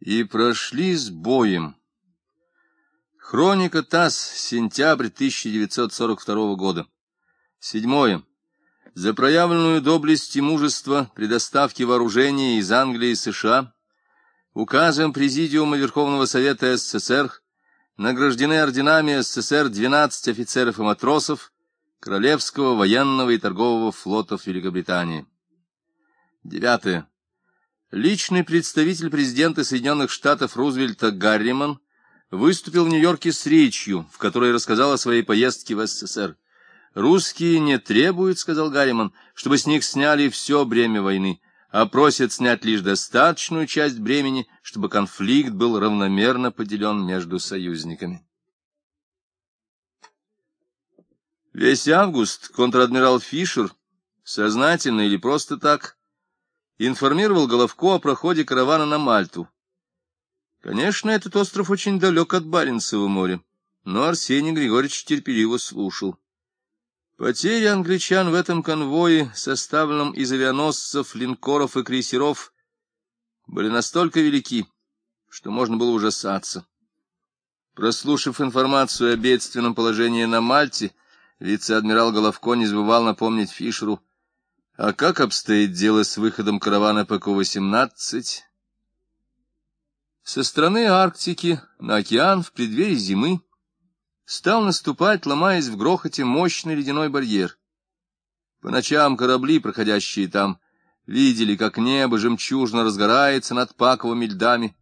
И прошли с боем. Хроника ТАСС, сентябрь 1942 года. Седьмое. За проявленную доблесть и мужество при доставке вооружения из Англии и США указом Президиума Верховного Совета СССР награждены орденами СССР 12 офицеров и матросов Королевского военного и торгового флотов Великобритании. Девятое. Личный представитель президента Соединенных Штатов Рузвельта Гарриман выступил в Нью-Йорке с речью, в которой рассказал о своей поездке в СССР. «Русские не требуют, — сказал Гарриман, — чтобы с них сняли все бремя войны, а просят снять лишь достаточную часть бремени, чтобы конфликт был равномерно поделен между союзниками». Весь август контр-адмирал Фишер, сознательно или просто так, информировал Головко о проходе каравана на Мальту. Конечно, этот остров очень далек от Баренцева моря, но Арсений Григорьевич терпеливо слушал. Потери англичан в этом конвое, составленном из авианосцев, линкоров и крейсеров, были настолько велики, что можно было ужасаться. Прослушав информацию о бедственном положении на Мальте, вице-адмирал Головко не забывал напомнить Фишеру а как обстоит дело с выходом каравана ПК-18? Со стороны Арктики на океан в преддверии зимы стал наступать, ломаясь в грохоте, мощный ледяной барьер. По ночам корабли, проходящие там, видели, как небо жемчужно разгорается над паковыми льдами.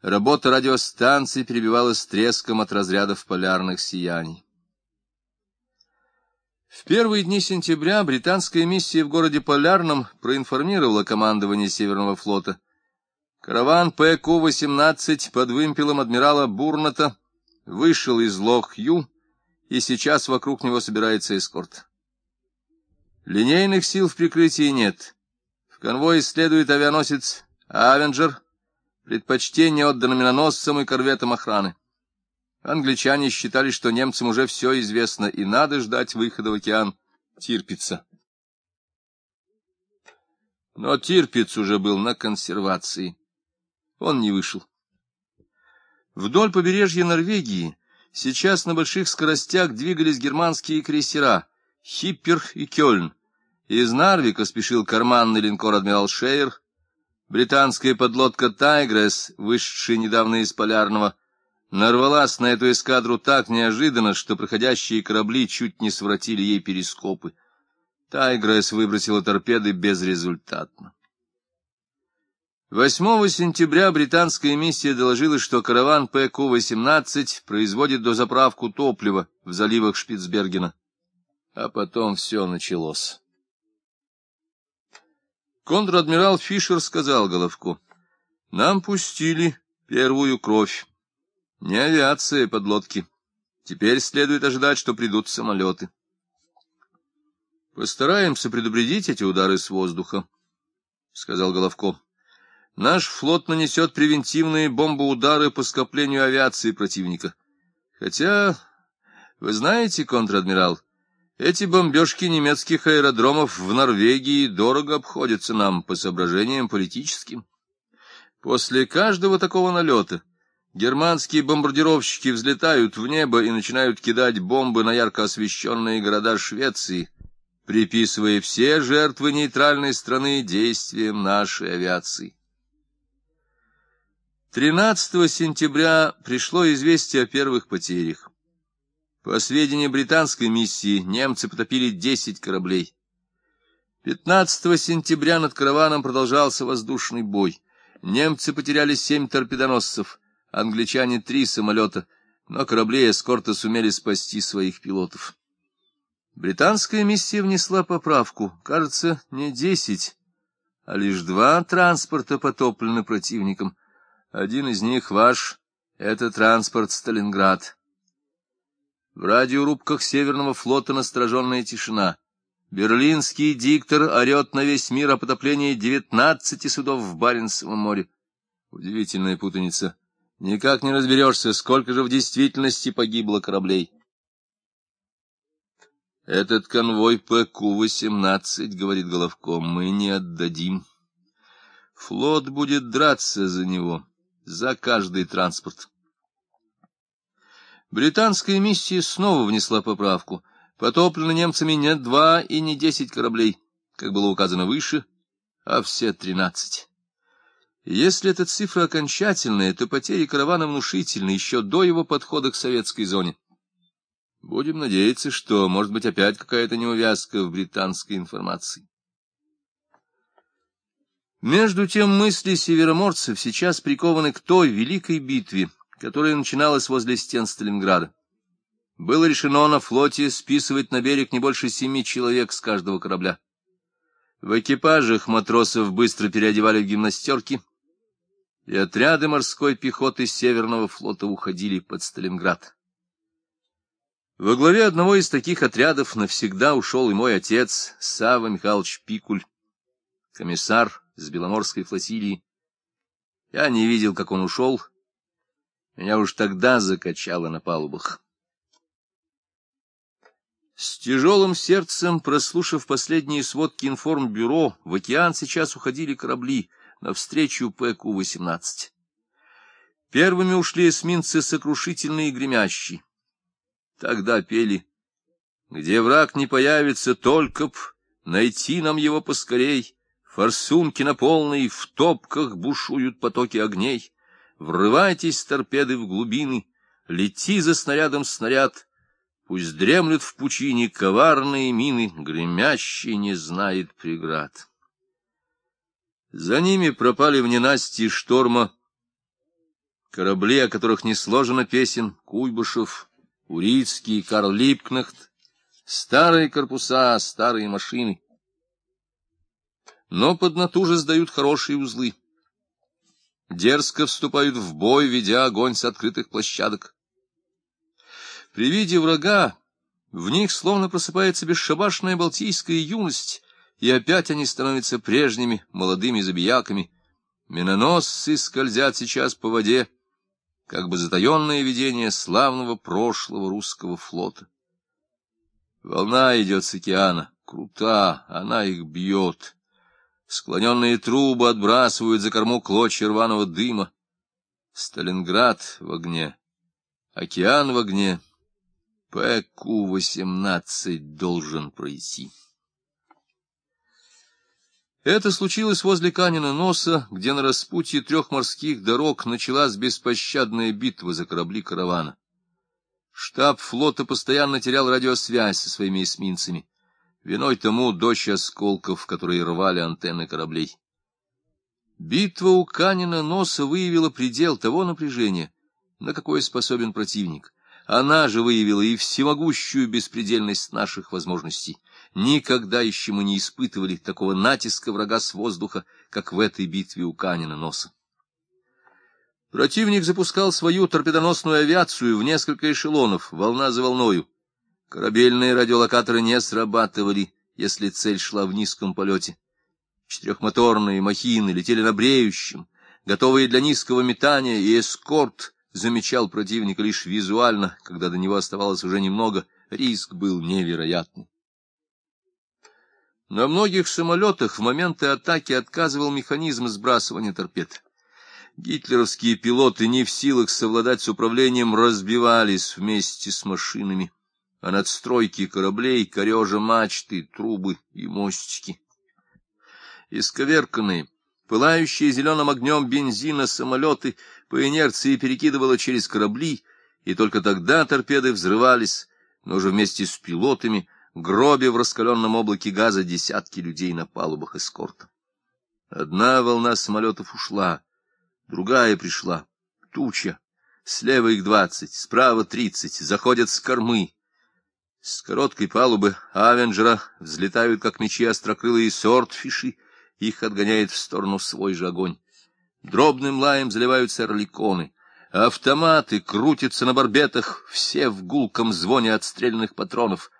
Работа радиостанции перебивалась треском от разрядов полярных сияний. В первые дни сентября британская миссия в городе Полярном проинформировала командование Северного флота. Караван ПК-18 под вымпелом адмирала Бурната вышел из Лох-Ю, и сейчас вокруг него собирается эскорт. Линейных сил в прикрытии нет. В конвой следует авианосец «Авенджер», предпочтение отдано миноносцам и корветам охраны. Англичане считали, что немцам уже все известно, и надо ждать выхода в океан Тирпица. Но Тирпиц уже был на консервации. Он не вышел. Вдоль побережья Норвегии сейчас на больших скоростях двигались германские крейсера «Хиппер» и «Кёльн». Из Нарвика спешил карманный линкор «Адмирал Шейер», британская подлодка «Тайгресс», вышедшая недавно из Полярного, нарвалась на эту эскадру так неожиданно, что проходящие корабли чуть не своротили ей перископы. Тайгресс выбросила торпеды безрезультатно. 8 сентября британская миссия доложила, что караван PQ-18 производит дозаправку топлива в заливах Шпицбергена. А потом все началось. Контр-адмирал Фишер сказал Головку, «Нам пустили первую кровь. Не авиация, подлодки. Теперь следует ожидать, что придут самолеты. Постараемся предупредить эти удары с воздуха, — сказал Головко. Наш флот нанесет превентивные бомбоудары по скоплению авиации противника. Хотя, вы знаете, контр-адмирал, эти бомбежки немецких аэродромов в Норвегии дорого обходятся нам по соображениям политическим. После каждого такого налета Германские бомбардировщики взлетают в небо и начинают кидать бомбы на ярко освещенные города Швеции, приписывая все жертвы нейтральной страны действиям нашей авиации. 13 сентября пришло известие о первых потерях. По сведениям британской миссии, немцы потопили 10 кораблей. 15 сентября над караваном продолжался воздушный бой. Немцы потеряли 7 торпедоносцев — англичане три самолета, но корабли эскорта сумели спасти своих пилотов. Британская миссия внесла поправку, кажется, не десять, а лишь два транспорта потоплены противником. Один из них ваш, это транспорт Сталинград. В радиорубках Северного флота настороженная тишина. Берлинский диктор орет на весь мир о потоплении девятнадцати судов в Баренцевом море. Удивительная путаница. Никак не разберешься, сколько же в действительности погибло кораблей. Этот конвой ПК-18, говорит Головко, мы не отдадим. Флот будет драться за него, за каждый транспорт. Британская миссия снова внесла поправку. Потоплено немцами не два и не десять кораблей, как было указано выше, а все тринадцать. Если эта цифра окончательная, то потери каравана внушительны еще до его подхода к советской зоне. Будем надеяться, что, может быть, опять какая-то неувязка в британской информации. Между тем мысли североморцев сейчас прикованы к той великой битве, которая начиналась возле стен Сталинграда. Было решено на флоте списывать на берег не больше семи человек с каждого корабля. В экипажах матросов быстро переодевали в гимнастерки, и отряды морской пехоты Северного флота уходили под Сталинград. Во главе одного из таких отрядов навсегда ушел и мой отец, Савва Михайлович Пикуль, комиссар с Беломорской флотилии. Я не видел, как он ушел. Меня уж тогда закачало на палубах. С тяжелым сердцем, прослушав последние сводки информбюро, в океан сейчас уходили корабли навстречу ПК-18. Первыми ушли эсминцы сокрушительные и гремящие. Тогда пели «Где враг не появится, только б найти нам его поскорей». Форсунки на полной, в топках бушуют потоки огней. Врывайтесь, торпеды, в глубины, лети за снарядом снаряд. Пусть дремлют в пучине коварные мины, гремящий не знает преград. За ними пропали в ненастье шторма корабли, о которых не сложено песен, Куйбышев, Урицкий, Карл Липкнахт, старые корпуса, старые машины но под натуже сдают хорошие узлы. Дерзко вступают в бой, ведя огонь с открытых площадок. При виде врага в них словно просыпается бесшабашная балтийская юность, и опять они становятся прежними молодыми забияками. Миноносцы скользят сейчас по воде, как бы затаенное видение славного прошлого русского флота. Волна идет с океана, крута, она их бьет. Склоненные трубы отбрасывают за корму клочья рваного дыма. Сталинград в огне, океан в огне. ПК-18 должен пройти. Это случилось возле Канина носа, где на распутье трех морских дорог началась беспощадная битва за корабли каравана. Штаб флота постоянно терял радиосвязь со своими эсминцами. Виной тому дождь осколков, которые рвали антенны кораблей. Битва у Канина носа выявила предел того напряжения, на какое способен противник. Она же выявила и всемогущую беспредельность наших возможностей. Никогда еще мы не испытывали такого натиска врага с воздуха, как в этой битве у Канина носа. Противник запускал свою торпедоносную авиацию в несколько эшелонов, волна за волною. Корабельные радиолокаторы не срабатывали, если цель шла в низком полете. Четырехмоторные махины летели на бреющем, готовые для низкого метания, и эскорт замечал противника лишь визуально, когда до него оставалось уже немного, риск был невероятный. На многих самолетах в моменты атаки отказывал механизм сбрасывания торпед. Гитлеровские пилоты, не в силах совладать с управлением, разбивались вместе с машинами а надстройки кораблей, корежа мачты, трубы и мостики. Исковерканные, пылающие зеленым огнем бензина самолеты по инерции перекидывало через корабли, и только тогда торпеды взрывались, но уже вместе с пилотами, гробя в раскаленном облаке газа десятки людей на палубах эскорта. Одна волна самолетов ушла, другая пришла, туча. Слева их двадцать, справа тридцать, заходят с кормы, с короткой палубы Авенджера взлетают, как мечи острокрылые сортфиши, их отгоняет в сторону свой же огонь. Дробным лаем заливаются орликоны. Автоматы крутятся на барбетах, все в гулком звоне отстрелянных патронов.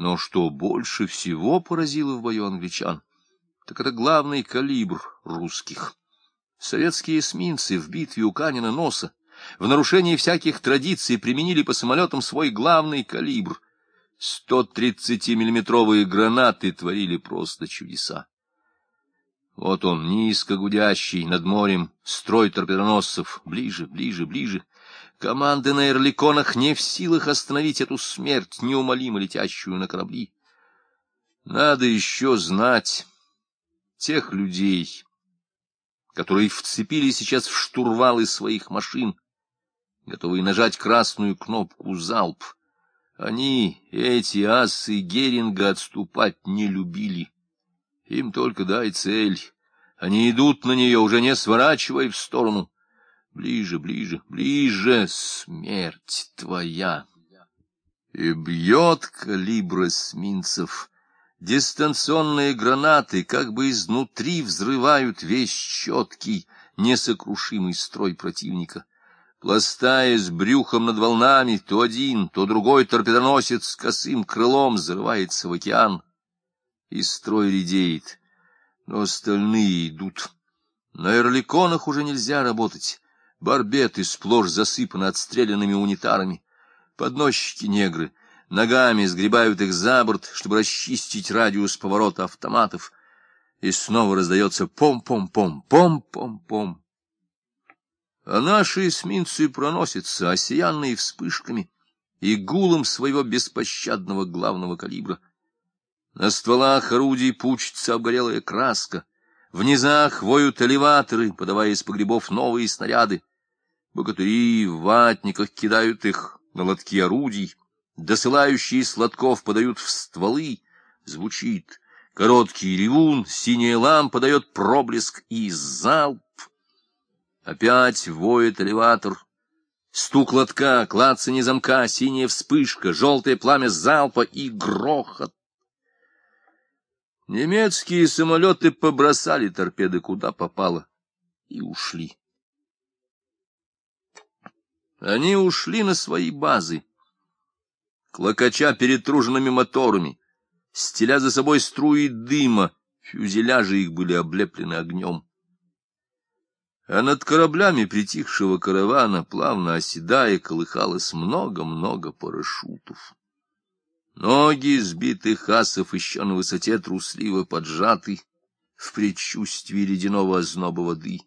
Но что больше всего поразило в бою англичан, так это главный калибр русских. Советские эсминцы в битве у Канина носа в нарушении всяких традиций применили по самолетам свой главный калибр — 130-миллиметровые гранаты творили просто чудеса. Вот он, низко гудящий, над морем, строй торпедоносцев, ближе, ближе, ближе. Команды на эрликонах не в силах остановить эту смерть, неумолимо летящую на корабли. Надо еще знать тех людей, которые вцепились сейчас в штурвалы своих машин, готовые нажать красную кнопку «Залп». Они, эти асы Геринга, отступать не любили. Им только дай цель. Они идут на нее, уже не сворачивая в сторону. Ближе, ближе, ближе, смерть твоя. И бьет калибр эсминцев. Дистанционные гранаты как бы изнутри взрывают весь четкий, несокрушимый строй противника. Пластаясь брюхом над волнами, то один, то другой торпедоносец с косым крылом взрывается в океан, и строй редеет, но остальные идут. На эрликонах уже нельзя работать, барбеты сплошь засыпаны отстрелянными унитарами, подносчики-негры ногами сгребают их за борт, чтобы расчистить радиус поворота автоматов, и снова раздается пом-пом-пом, пом-пом-пом. А наши эсминцы проносятся, осиянные вспышками и гулом своего беспощадного главного калибра. На стволах орудий пучится обгорелая краска, в низах воют элеваторы, подавая из погребов новые снаряды. Богатыри в ватниках кидают их на лотки орудий, досылающие сладков подают в стволы, звучит короткий ревун, синяя лампа дает проблеск и залп. Опять воет элеватор. Стук лотка, клацанье замка, синяя вспышка, желтое пламя залпа и грохот. Немецкие самолеты побросали торпеды куда попало и ушли. Они ушли на свои базы, клокоча перетруженными моторами, стеля за собой струи дыма, фюзеляжи их были облеплены огнем а над кораблями притихшего каравана, плавно оседая, колыхалось много-много парашютов. Ноги сбитых асов еще на высоте трусливо поджаты в предчувствии ледяного озноба воды.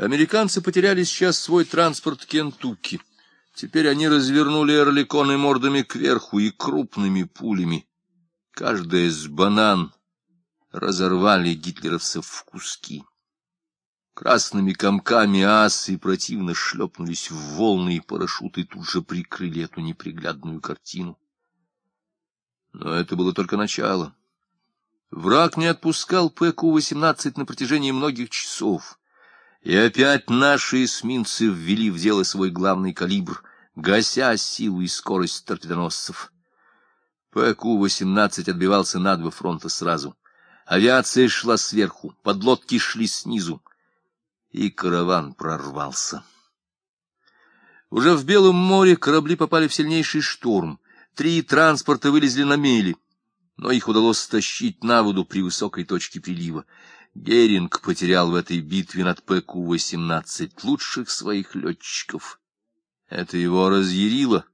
Американцы потеряли сейчас свой транспорт Кентукки. Теперь они развернули эрликоны мордами кверху и крупными пулями. Каждая с банан разорвали гитлеровцев в куски. Красными комками асы противно шлепнулись в волны, и парашюты тут же прикрыли эту неприглядную картину. Но это было только начало. Враг не отпускал ПК-18 на протяжении многих часов. И опять наши эсминцы ввели в дело свой главный калибр, гася силу и скорость торпедоносцев. PQ-18 отбивался на два фронта сразу. Авиация шла сверху, подлодки шли снизу и караван прорвался. Уже в Белом море корабли попали в сильнейший шторм. Три транспорта вылезли на мели, но их удалось стащить на воду при высокой точке прилива. Геринг потерял в этой битве над PQ-18 лучших своих летчиков. Это его разъярило.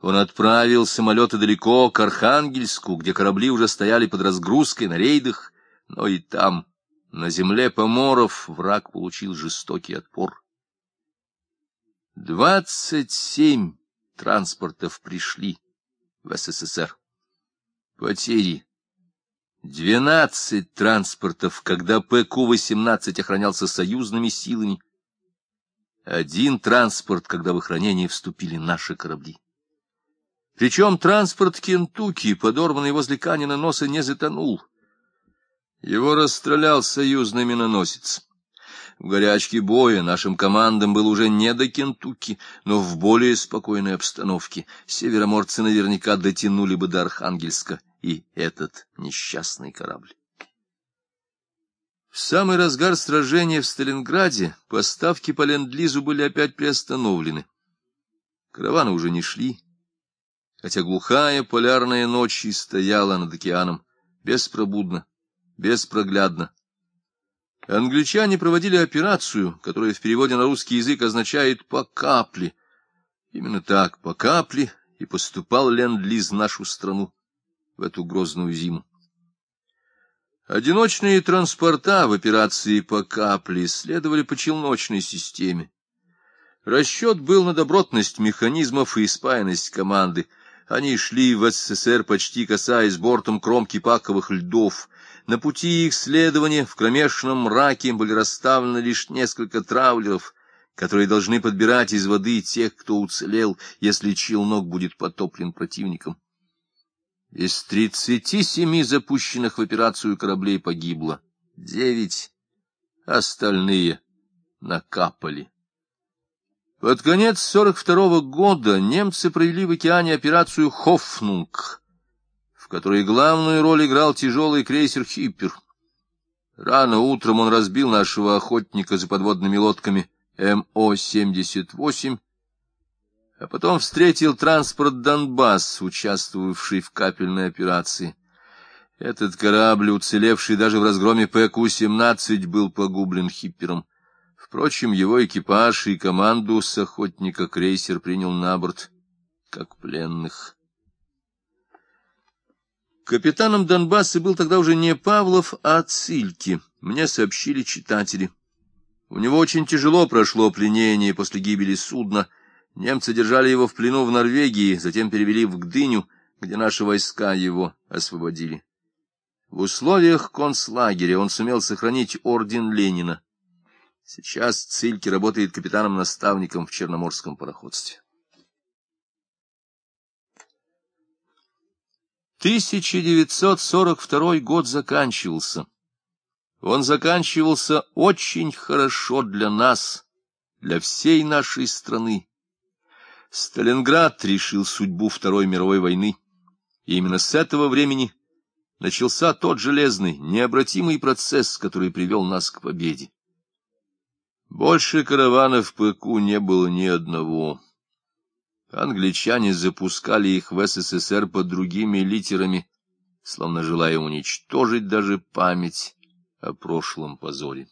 Он отправил самолеты далеко к Архангельску, где корабли уже стояли под разгрузкой на рейдах, но и там на земле поморов враг получил жестокий отпор. Двадцать семь транспортов пришли в СССР. Потери. Двенадцать транспортов, когда ПК-18 охранялся союзными силами. Один транспорт, когда в охранение вступили наши корабли. Причем транспорт Кентукки, подорванный возле Канина носа, не затонул. Его расстрелял союзный миноносец. В горячке боя нашим командам было уже не до Кентукки, но в более спокойной обстановке североморцы наверняка дотянули бы до Архангельска и этот несчастный корабль. В самый разгар сражения в Сталинграде поставки по ленд-лизу были опять приостановлены. Караваны уже не шли, хотя глухая полярная ночь и стояла над океаном беспробудно беспроглядно. Англичане проводили операцию, которая в переводе на русский язык означает «по капле». Именно так, по капле, и поступал ленд-лиз в нашу страну в эту грозную зиму. Одиночные транспорта в операции по капле следовали по челночной системе. Расчет был на добротность механизмов и спаянность команды. Они шли в СССР, почти касаясь бортом кромки паковых льдов. На пути их следования в кромешном мраке были расставлены лишь несколько траулеров, которые должны подбирать из воды тех, кто уцелел, если челнок будет потоплен противником. Из тридцати семи запущенных в операцию кораблей погибло девять, остальные накапали. Под конец 42-го года немцы провели в океане операцию «Хофнунг», в которой главную роль играл тяжелый крейсер «Хиппер». Рано утром он разбил нашего охотника за подводными лодками МО-78, а потом встретил транспорт «Донбасс», участвовавший в капельной операции. Этот корабль, уцелевший даже в разгроме ПК-17, был погублен хиппером. Впрочем, его экипаж и команду с охотника крейсер принял на борт, как пленных. Капитаном Донбасса был тогда уже не Павлов, а Цильки, мне сообщили читатели. У него очень тяжело прошло пленение после гибели судна — Немцы держали его в плену в Норвегии, затем перевели в Гдыню, где наши войска его освободили. В условиях концлагеря он сумел сохранить орден Ленина. Сейчас Цильки работает капитаном-наставником в Черноморском пароходстве. 1942 год заканчивался. Он заканчивался очень хорошо для нас, для всей нашей страны. Сталинград решил судьбу Второй мировой войны. И именно с этого времени начался тот железный, необратимый процесс, который привел нас к победе. Больше караванов в ПК не было ни одного. Англичане запускали их в СССР под другими литерами, словно желая уничтожить даже память о прошлом позоре.